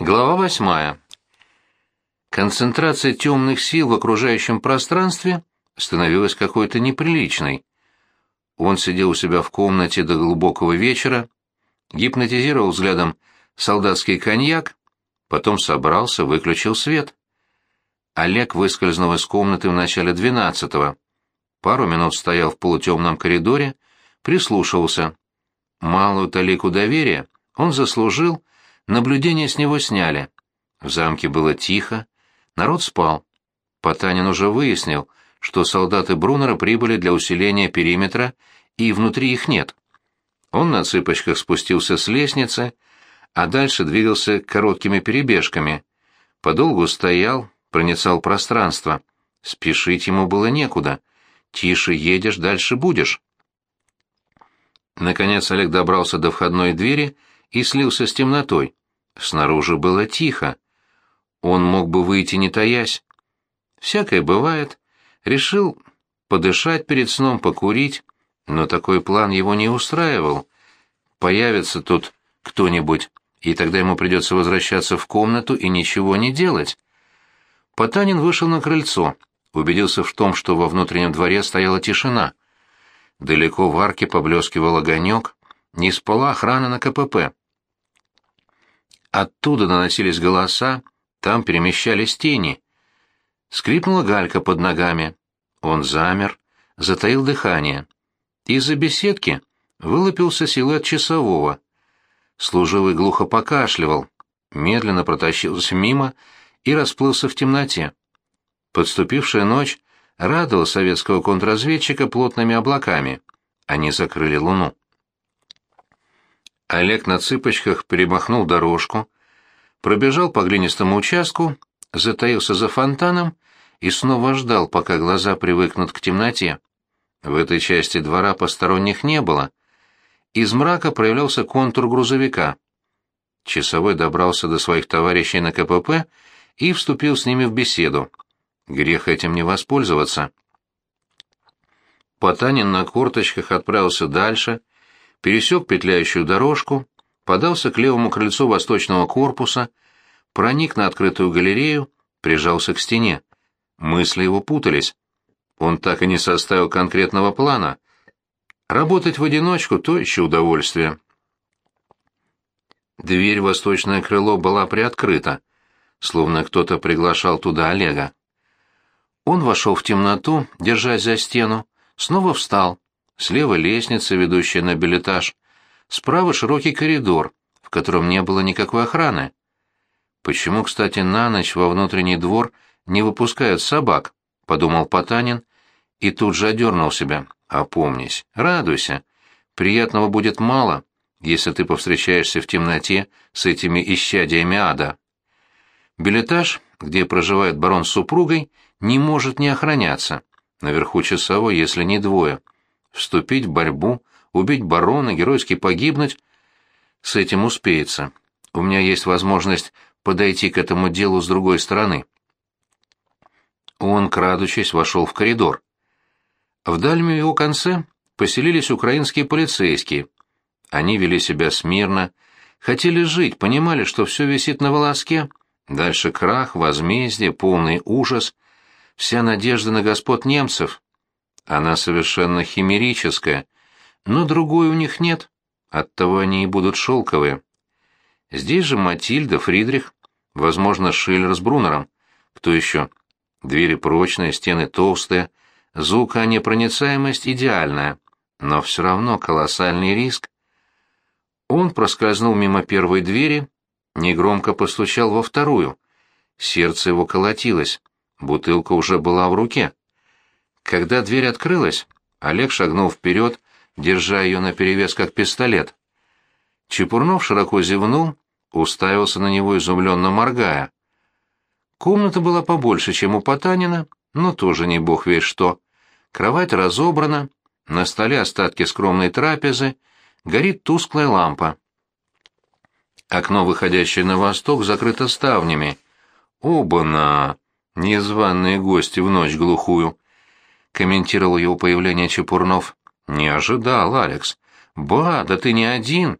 Глава восьмая. Концентрация темных сил в окружающем пространстве становилась какой-то неприличной. Он сидел у себя в комнате до глубокого вечера, гипнотизировал взглядом солдатский коньяк, потом собрался, выключил свет. Олег выскользнул из комнаты в начале двенадцатого. Пару минут стоял в полутемном коридоре, прислушивался. Малую талику доверия он заслужил, Наблюдение с него сняли. В замке было тихо, народ спал. Потанин уже выяснил, что солдаты Брунера прибыли для усиления периметра, и внутри их нет. Он на цыпочках спустился с лестницы, а дальше двигался короткими перебежками. Подолгу стоял, проницал пространство. Спешить ему было некуда. Тише едешь, дальше будешь. Наконец Олег добрался до входной двери и слился с темнотой. Снаружи было тихо. Он мог бы выйти не таясь. Всякое бывает. Решил подышать перед сном, покурить, но такой план его не устраивал. Появится тут кто-нибудь, и тогда ему придется возвращаться в комнату и ничего не делать. Потанин вышел на крыльцо, убедился в том, что во внутреннем дворе стояла тишина. Далеко в арке поблескивал огонек, не спала охрана на КПП. Оттуда доносились голоса, там перемещались тени. Скрипнула галька под ногами. Он замер, затаил дыхание. Из-за беседки вылупился силуэт часового. Служивый глухо покашливал, медленно протащился мимо и расплылся в темноте. Подступившая ночь радовала советского контрразведчика плотными облаками. Они закрыли луну. Олег на цыпочках перемахнул дорожку, пробежал по глинистому участку, затаился за фонтаном и снова ждал, пока глаза привыкнут к темноте. В этой части двора посторонних не было. Из мрака проявлялся контур грузовика. Часовой добрался до своих товарищей на КПП и вступил с ними в беседу. Грех этим не воспользоваться. Потанин на корточках отправился дальше, пересек петляющую дорожку, подался к левому крыльцу восточного корпуса, проник на открытую галерею, прижался к стене. Мысли его путались. Он так и не составил конкретного плана. Работать в одиночку — то еще удовольствие. Дверь в восточное крыло была приоткрыта, словно кто-то приглашал туда Олега. Он вошел в темноту, держась за стену, снова встал, Слева лестница, ведущая на билетаж. Справа широкий коридор, в котором не было никакой охраны. Почему, кстати, на ночь во внутренний двор не выпускают собак? Подумал Потанин и тут же одернул себя. Опомнись, радуйся. Приятного будет мало, если ты повстречаешься в темноте с этими исчадиями ада. Билетаж, где проживает барон с супругой, не может не охраняться. Наверху часовой, если не двое вступить в борьбу, убить барона, геройски погибнуть. С этим успеется. У меня есть возможность подойти к этому делу с другой стороны. Он, крадучись, вошел в коридор. В дальнем его конце поселились украинские полицейские. Они вели себя смирно, хотели жить, понимали, что все висит на волоске. Дальше крах, возмездие, полный ужас. Вся надежда на господ немцев, она совершенно химерическая, но другой у них нет, оттого они и будут шелковые. Здесь же Матильда, Фридрих, возможно, Шиллер с Брунером. Кто еще? Двери прочные, стены толстые, звуконепроницаемость идеальная, но все равно колоссальный риск. Он проскользнул мимо первой двери, негромко постучал во вторую. Сердце его колотилось, бутылка уже была в руке. Когда дверь открылась, Олег шагнул вперед, держа ее наперевес как пистолет. Чепурнов широко зевнул, уставился на него изумленно моргая. Комната была побольше, чем у Потанина, но тоже не бог весь что. Кровать разобрана, на столе остатки скромной трапезы, горит тусклая лампа. Окно, выходящее на восток, закрыто ставнями. Оба-на! Незваные гости в ночь глухую. — комментировал его появление Чепурнов. «Не ожидал, Алекс. Ба, да ты не один!»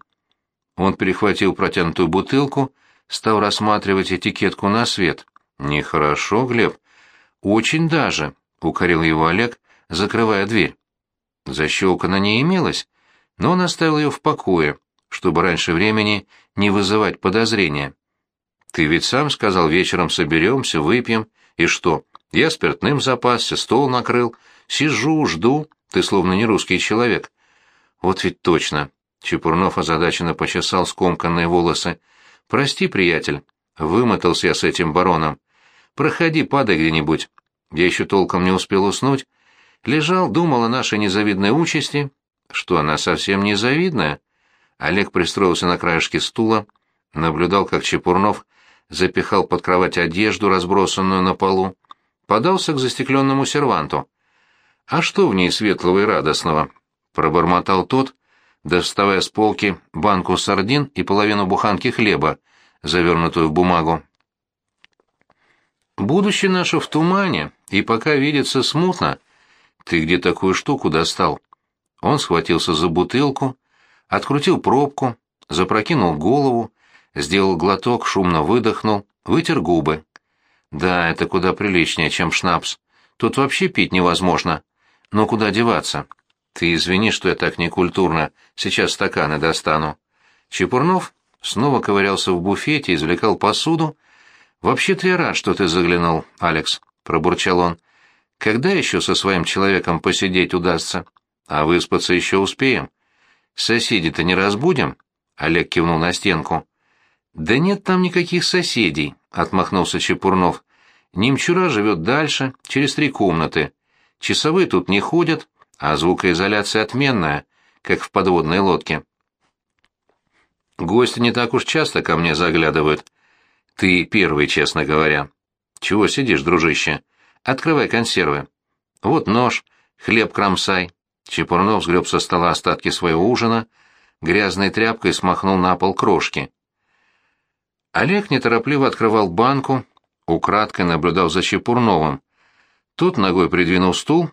Он перехватил протянутую бутылку, стал рассматривать этикетку на свет. «Нехорошо, Глеб». «Очень даже», — укорил его Олег, закрывая дверь. Защелка на ней имелась, но он оставил ее в покое, чтобы раньше времени не вызывать подозрения. «Ты ведь сам сказал, вечером соберемся, выпьем. И что? Я спиртным запасся, стол накрыл. Сижу, жду. Ты словно не русский человек». «Вот ведь точно». Чепурнов озадаченно почесал скомканные волосы. «Прости, приятель. Вымотался я с этим бароном. Проходи, падай где-нибудь. Я еще толком не успел уснуть. Лежал, думал о нашей незавидной участи. Что, она совсем незавидная?» Олег пристроился на краешке стула, наблюдал, как Чепурнов запихал под кровать одежду, разбросанную на полу, подался к застекленному серванту. «А что в ней светлого и радостного?» — пробормотал тот, доставая с полки банку сардин и половину буханки хлеба, завернутую в бумагу. «Будущее наше в тумане, и пока видится смутно. Ты где такую штуку достал?» Он схватился за бутылку, открутил пробку, запрокинул голову, сделал глоток, шумно выдохнул, вытер губы. Да, это куда приличнее, чем шнапс. Тут вообще пить невозможно. Но куда деваться? Ты извини, что я так некультурно. Сейчас стаканы достану. Чепурнов снова ковырялся в буфете, извлекал посуду. «Вообще-то я рад, что ты заглянул, Алекс», — пробурчал он. «Когда еще со своим человеком посидеть удастся? А выспаться еще успеем. Соседей-то не разбудим?» — Олег кивнул на стенку. «Да нет там никаких соседей», — отмахнулся Чепурнов. «Немчура живет дальше, через три комнаты. Часовые тут не ходят, а звукоизоляция отменная, как в подводной лодке». «Гости не так уж часто ко мне заглядывают. Ты первый, честно говоря. Чего сидишь, дружище? Открывай консервы. Вот нож, хлеб кромсай». Чепурнов сгреб со стола остатки своего ужина, грязной тряпкой смахнул на пол крошки. Олег неторопливо открывал банку, украдкой наблюдал за Чепурновым. Тот ногой придвинул стул,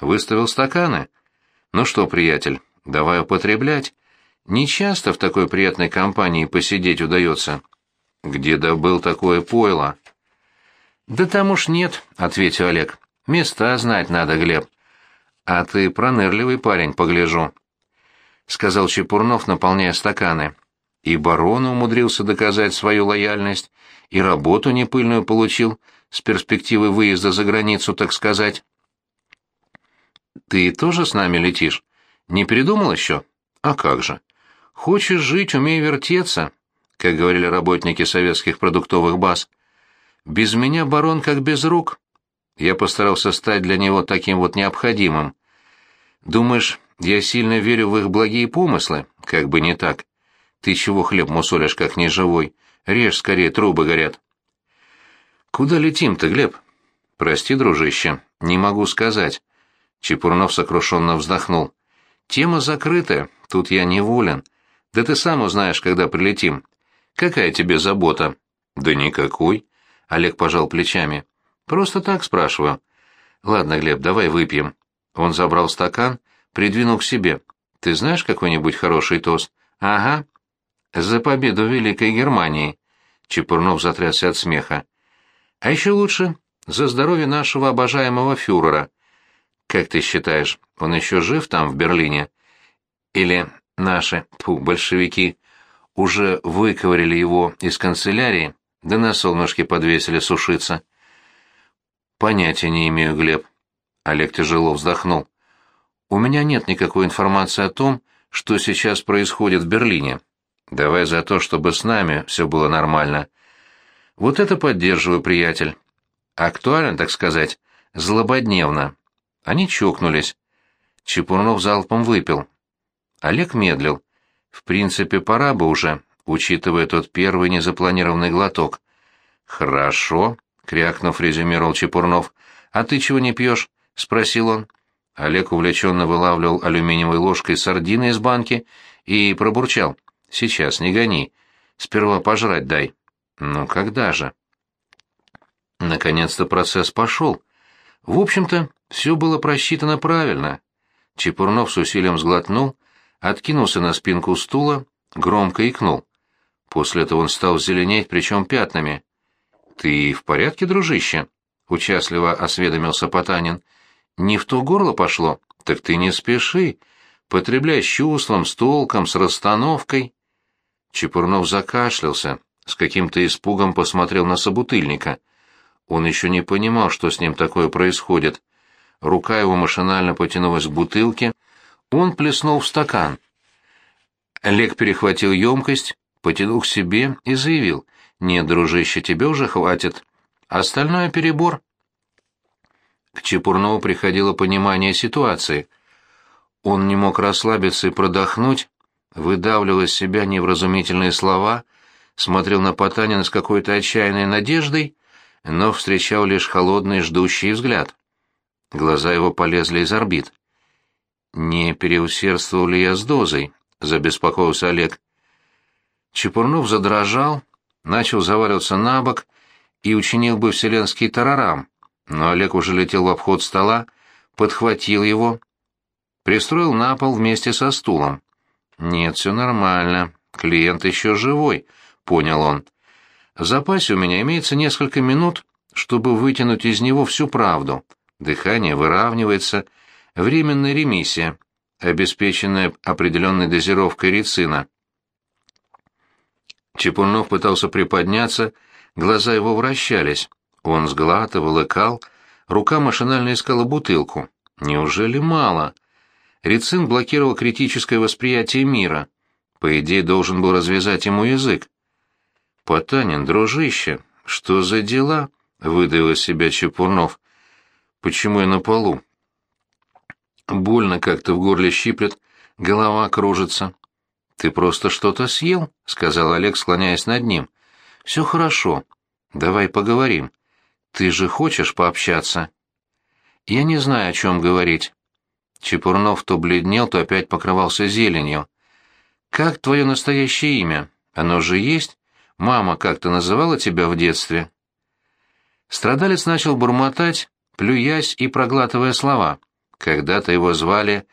выставил стаканы. «Ну что, приятель, давай употреблять. Не часто в такой приятной компании посидеть удается. Где добыл такое пойло?» «Да там уж нет», — ответил Олег. «Места знать надо, Глеб». «А ты пронырливый парень, погляжу», — сказал Чепурнов, наполняя стаканы и барону умудрился доказать свою лояльность, и работу непыльную получил с перспективы выезда за границу, так сказать. «Ты тоже с нами летишь? Не передумал еще? А как же? Хочешь жить, умей вертеться», как говорили работники советских продуктовых баз. «Без меня барон как без рук». Я постарался стать для него таким вот необходимым. Думаешь, я сильно верю в их благие помыслы? Как бы не так. Ты чего хлеб мусолишь, как неживой? Режь скорее, трубы горят. Куда летим-то, Глеб? Прости, дружище, не могу сказать. Чепурнов сокрушенно вздохнул. Тема закрытая, тут я неволен. Да ты сам узнаешь, когда прилетим. Какая тебе забота? Да никакой. Олег пожал плечами. Просто так спрашиваю. Ладно, Глеб, давай выпьем. Он забрал стакан, придвинул к себе. Ты знаешь какой-нибудь хороший тост? Ага. За победу Великой Германии. Чепурнов затрясся от смеха. А еще лучше за здоровье нашего обожаемого фюрера. Как ты считаешь, он еще жив там, в Берлине? Или наши, тьфу, большевики, уже выковырили его из канцелярии, да на солнышке подвесили сушиться? Понятия не имею, Глеб. Олег тяжело вздохнул. У меня нет никакой информации о том, что сейчас происходит в Берлине. Давай за то, чтобы с нами все было нормально. Вот это поддерживаю, приятель. Актуально, так сказать, злободневно. Они чокнулись. Чепурнов залпом выпил. Олег медлил. В принципе, пора бы уже, учитывая тот первый незапланированный глоток. «Хорошо», — крякнув, резюмировал Чепурнов. «А ты чего не пьешь?» — спросил он. Олег увлеченно вылавливал алюминиевой ложкой сардины из банки и пробурчал. Сейчас, не гони. Сперва пожрать дай. Ну, когда же? Наконец-то процесс пошел. В общем-то, все было просчитано правильно. Чепурнов с усилием сглотнул, откинулся на спинку стула, громко икнул. После этого он стал зеленеть, причем пятнами. «Ты в порядке, дружище?» — участливо осведомился Потанин. «Не в то горло пошло? Так ты не спеши. Потребляй с чувством, с толком, с расстановкой». Чепурнов закашлялся, с каким-то испугом посмотрел на собутыльника. Он еще не понимал, что с ним такое происходит. Рука его машинально потянулась к бутылке, он плеснул в стакан. Олег перехватил емкость, потянул к себе и заявил, «Нет, дружище, тебе уже хватит. Остальное перебор». К Чепурнову приходило понимание ситуации. Он не мог расслабиться и продохнуть, выдавливал из себя невразумительные слова, смотрел на Потанина с какой-то отчаянной надеждой, но встречал лишь холодный ждущий взгляд. Глаза его полезли из орбит. «Не переусердствовал ли я с дозой?» — забеспокоился Олег. Чепурнов задрожал, начал заваливаться на бок и учинил бы вселенский тарарам, но Олег уже летел в обход стола, подхватил его, пристроил на пол вместе со стулом. «Нет, все нормально, клиент еще живой», — понял он. «В запасе у меня имеется несколько минут, чтобы вытянуть из него всю правду. Дыхание выравнивается, временная ремиссия, обеспеченная определенной дозировкой рицина. Чепурнов пытался приподняться, глаза его вращались. Он сглатывал, икал, рука машинально искала бутылку. Неужели мало? Рицин блокировал критическое восприятие мира. По идее, должен был развязать ему язык. «Потанин, дружище, что за дела?» — выдавил из себя Чепурнов. «Почему я на полу?» Больно как-то в горле щиплет, голова кружится. «Ты просто что-то съел?» — сказал Олег, склоняясь над ним. «Все хорошо. Давай поговорим. Ты же хочешь пообщаться?» «Я не знаю, о чем говорить». Чепурнов то бледнел, то опять покрывался зеленью. «Как твое настоящее имя? Оно же есть? Мама как-то называла тебя в детстве?» Страдалец начал бурмотать, плюясь и проглатывая слова. Когда-то его звали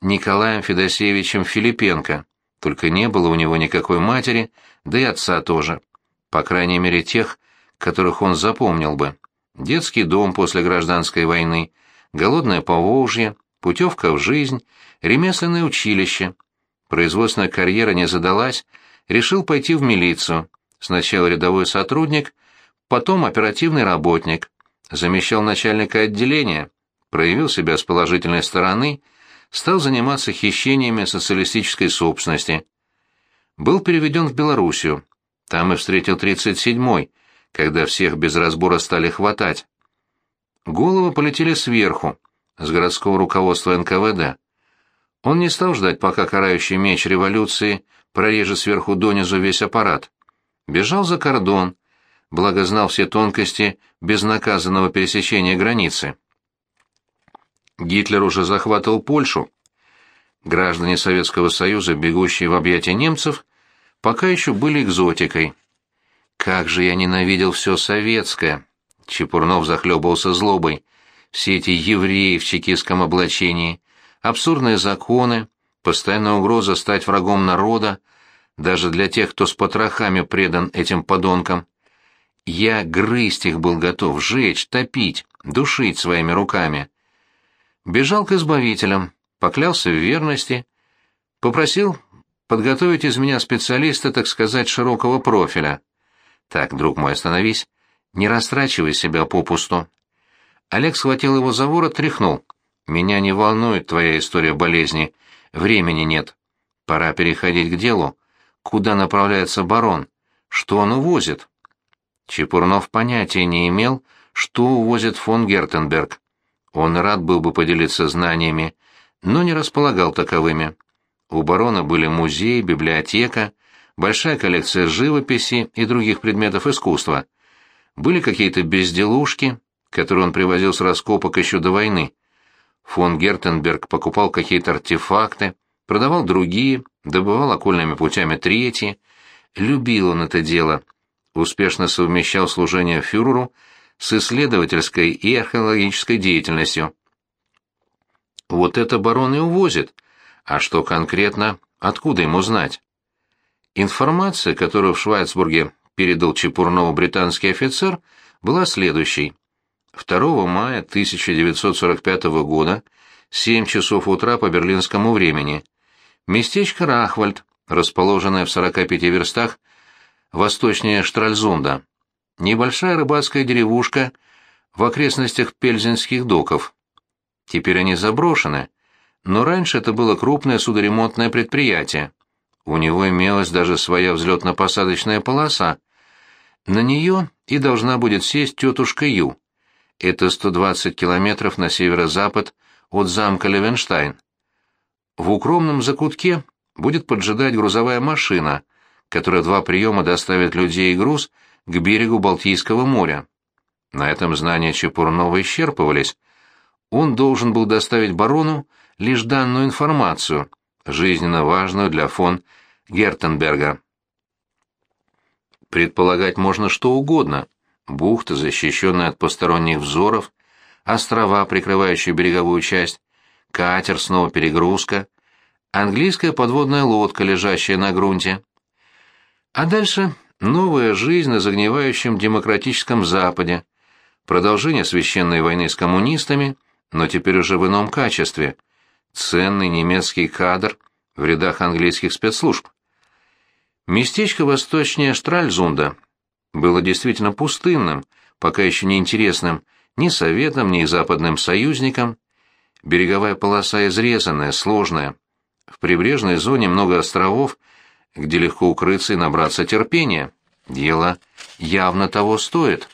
Николаем Федосеевичем Филипенко, только не было у него никакой матери, да и отца тоже. По крайней мере, тех, которых он запомнил бы. Детский дом после гражданской войны, голодное Поволжье, путевка в жизнь, ремесленное училище. Производственная карьера не задалась, решил пойти в милицию. Сначала рядовой сотрудник, потом оперативный работник. Замещал начальника отделения, проявил себя с положительной стороны, стал заниматься хищениями социалистической собственности. Был переведен в Белоруссию. Там и встретил 37-й, когда всех без разбора стали хватать. Головы полетели сверху, с городского руководства НКВД. Он не стал ждать, пока карающий меч революции прорежет сверху донизу весь аппарат. Бежал за кордон, благо знал все тонкости безнаказанного пересечения границы. Гитлер уже захватывал Польшу. Граждане Советского Союза, бегущие в объятия немцев, пока еще были экзотикой. Как же я ненавидел все советское! Чепурнов захлебывался злобой. Все эти евреи в чекистском облачении, абсурдные законы, постоянная угроза стать врагом народа, даже для тех, кто с потрохами предан этим подонкам. Я грызть их был готов, жечь, топить, душить своими руками. Бежал к избавителям, поклялся в верности, попросил подготовить из меня специалиста, так сказать, широкого профиля. Так, друг мой, остановись, не растрачивай себя попусту. Олег схватил его за ворот, тряхнул. Меня не волнует твоя история болезни, времени нет. Пора переходить к делу. Куда направляется барон? Что он увозит? Чепурнов понятия не имел, что увозит фон Гертенберг. Он рад был бы поделиться знаниями, но не располагал таковыми. У барона были музей, библиотека, большая коллекция живописи и других предметов искусства. Были какие-то безделушки, которые он привозил с раскопок еще до войны. Фон Гертенберг покупал какие-то артефакты, продавал другие, добывал окольными путями третьи. Любил он это дело, успешно совмещал служение фюреру с исследовательской и археологической деятельностью. Вот это барон и увозит. А что конкретно, откуда ему знать? Информация, которую в Швайцбурге передал Чепурнову британский офицер, была следующей. 2 мая 1945 года, 7 часов утра по берлинскому времени, местечко Рахвальд, расположенное в 45 верстах восточнее Штральзунда, небольшая рыбацкая деревушка в окрестностях Пельзенских доков. Теперь они заброшены, но раньше это было крупное судоремонтное предприятие. У него имелась даже своя взлетно-посадочная полоса. На нее и должна будет сесть тетушка Ю. Это 120 километров на северо-запад от замка Левенштайн. В укромном закутке будет поджидать грузовая машина, которая два приема доставит людей и груз к берегу Балтийского моря. На этом знания Чепурнова исчерпывались. Он должен был доставить барону лишь данную информацию, жизненно важную для фон Гертенберга. Предполагать можно что угодно, бухта, защищенная от посторонних взоров, острова, прикрывающие береговую часть, катер, снова перегрузка, английская подводная лодка, лежащая на грунте. А дальше новая жизнь на загнивающем демократическом Западе, продолжение священной войны с коммунистами, но теперь уже в ином качестве, ценный немецкий кадр в рядах английских спецслужб. Местечко восточнее Штральзунда было действительно пустынным, пока еще не интересным ни Советам, ни западным союзникам. Береговая полоса изрезанная, сложная. В прибрежной зоне много островов, где легко укрыться и набраться терпения. Дело явно того стоит.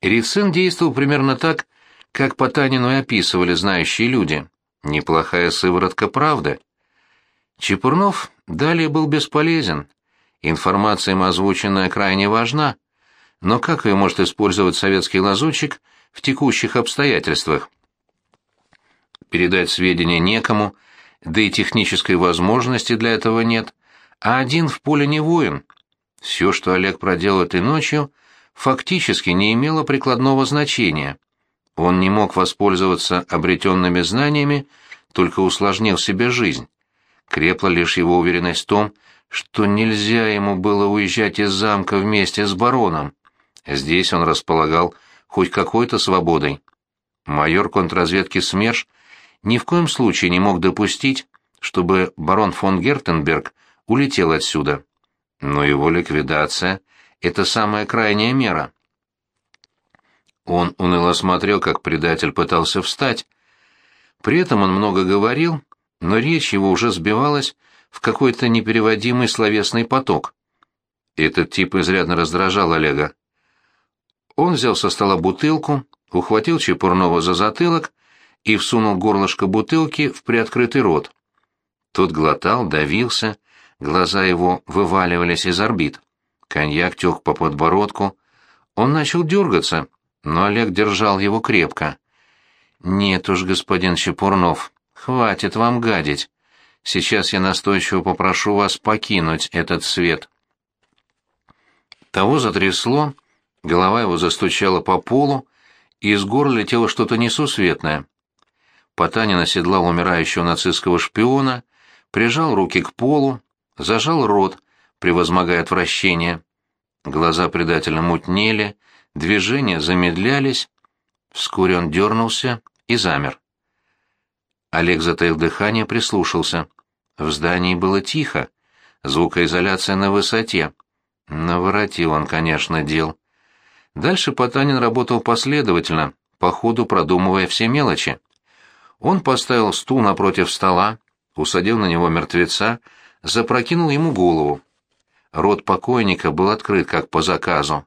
Рицин действовал примерно так, как по Танину и описывали знающие люди. Неплохая сыворотка правды. Чепурнов далее был бесполезен. Информация им озвученная крайне важна, но как ее может использовать советский лазутчик в текущих обстоятельствах? Передать сведения некому, да и технической возможности для этого нет, а один в поле не воин. Все, что Олег проделал этой ночью, фактически не имело прикладного значения. Он не мог воспользоваться обретенными знаниями, только усложнил себе жизнь. Крепла лишь его уверенность в том, что нельзя ему было уезжать из замка вместе с бароном. Здесь он располагал хоть какой-то свободой. Майор контрразведки СМЕРШ ни в коем случае не мог допустить, чтобы барон фон Гертенберг улетел отсюда. Но его ликвидация — это самая крайняя мера. Он уныло смотрел, как предатель пытался встать. При этом он много говорил, но речь его уже сбивалась в какой-то непереводимый словесный поток. Этот тип изрядно раздражал Олега. Он взял со стола бутылку, ухватил Чепурнова за затылок и всунул горлышко бутылки в приоткрытый рот. Тот глотал, давился, глаза его вываливались из орбит. Коньяк тек по подбородку. Он начал дергаться, но Олег держал его крепко. «Нет уж, господин Чепурнов, хватит вам гадить. Сейчас я настойчиво попрошу вас покинуть этот свет. Того затрясло, голова его застучала по полу, и из горла летело что-то несусветное. Потанин оседлал умирающего нацистского шпиона, прижал руки к полу, зажал рот, превозмогая отвращение. Глаза предателя мутнели, движения замедлялись. Вскоре он дернулся и замер. Олег затаил дыхание, прислушался. В здании было тихо, звукоизоляция на высоте. Наворотил он, конечно, дел. Дальше Потанин работал последовательно, по ходу продумывая все мелочи. Он поставил стул напротив стола, усадил на него мертвеца, запрокинул ему голову. Рот покойника был открыт, как по заказу.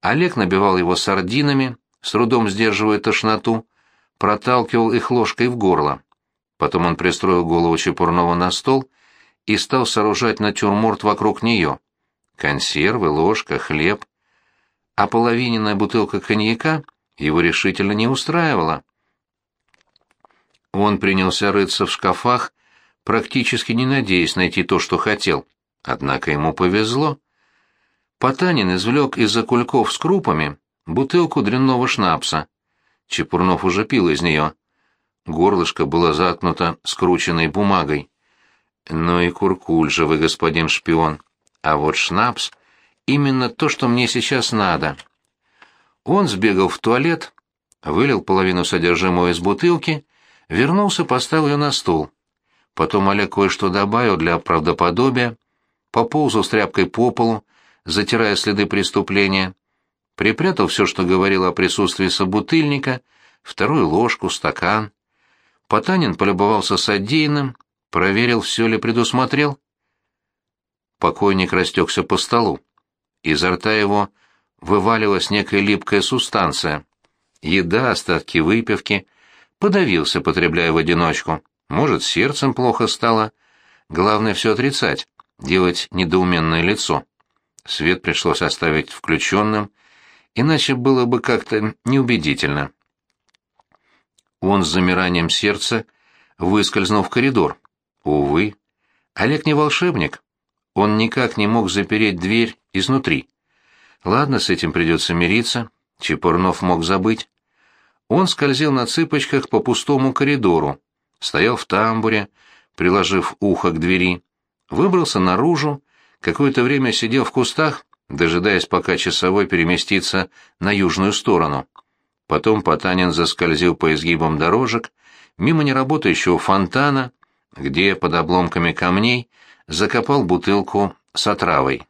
Олег набивал его сардинами, с трудом сдерживая тошноту, проталкивал их ложкой в горло. Потом он пристроил голову Чепурнова на стол и стал сооружать натюрморт вокруг нее. Консервы, ложка, хлеб. А половиненная бутылка коньяка его решительно не устраивала. Он принялся рыться в шкафах, практически не надеясь найти то, что хотел. Однако ему повезло. Потанин извлек из-за кульков с крупами бутылку дрянного шнапса. Чепурнов уже пил из нее. Горлышко было заткнуто скрученной бумагой. Ну и куркуль же вы, господин шпион. А вот шнапс — именно то, что мне сейчас надо. Он сбегал в туалет, вылил половину содержимого из бутылки, вернулся, поставил ее на стол. Потом Олег кое-что добавил для правдоподобия, поползал с тряпкой по полу, затирая следы преступления, припрятал все, что говорило о присутствии собутыльника, вторую ложку, стакан. Потанин полюбовался содеянным, проверил, все ли предусмотрел. Покойник растекся по столу. Изо рта его вывалилась некая липкая субстанция. Еда, остатки выпивки. Подавился, потребляя в одиночку. Может, сердцем плохо стало. Главное все отрицать, делать недоуменное лицо. Свет пришлось оставить включенным, иначе было бы как-то неубедительно. Он с замиранием сердца выскользнул в коридор. Увы, Олег не волшебник. Он никак не мог запереть дверь изнутри. Ладно, с этим придется мириться, Чепурнов мог забыть. Он скользил на цыпочках по пустому коридору, стоял в тамбуре, приложив ухо к двери, выбрался наружу, какое-то время сидел в кустах, дожидаясь, пока часовой переместится на южную сторону. Потом Потанин заскользил по изгибам дорожек, мимо неработающего фонтана, где под обломками камней закопал бутылку с отравой.